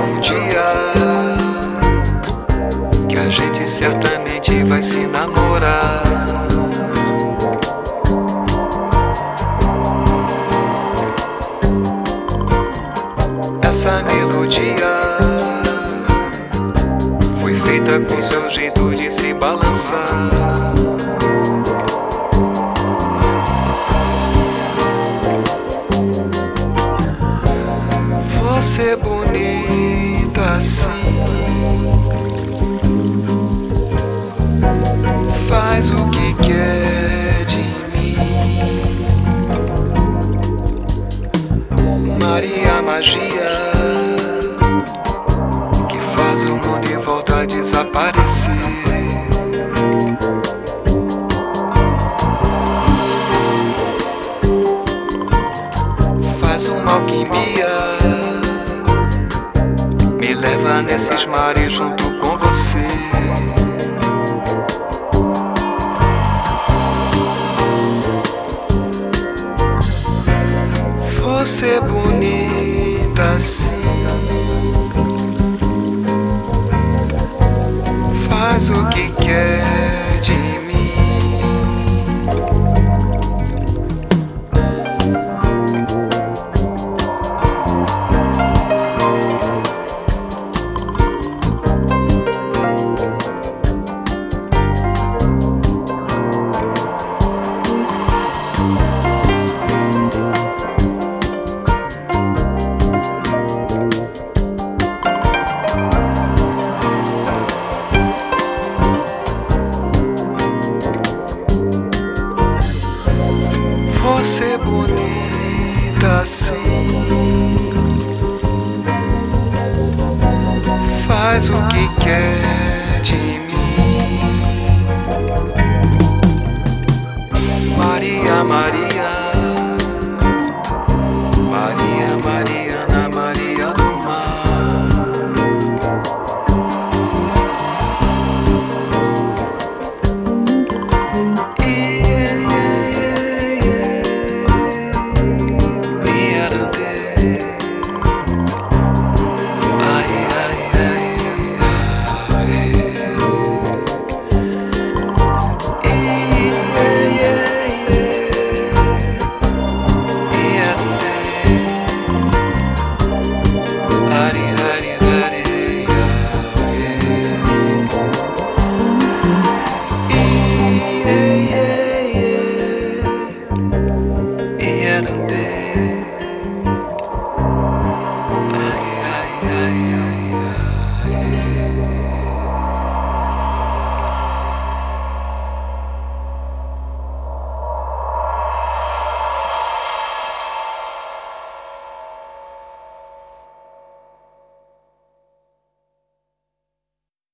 um dia que a gente certamente vai se namorar. Essa melodia foi feita com seu jeito de se balançar. Você é bonita assim Faz o que quer de mim. Maria Magia leva nesses mares junto com você. Você é bonita assim. Você bonita assim. Faz o que quer de mim. Maria. Maria, sad and dead.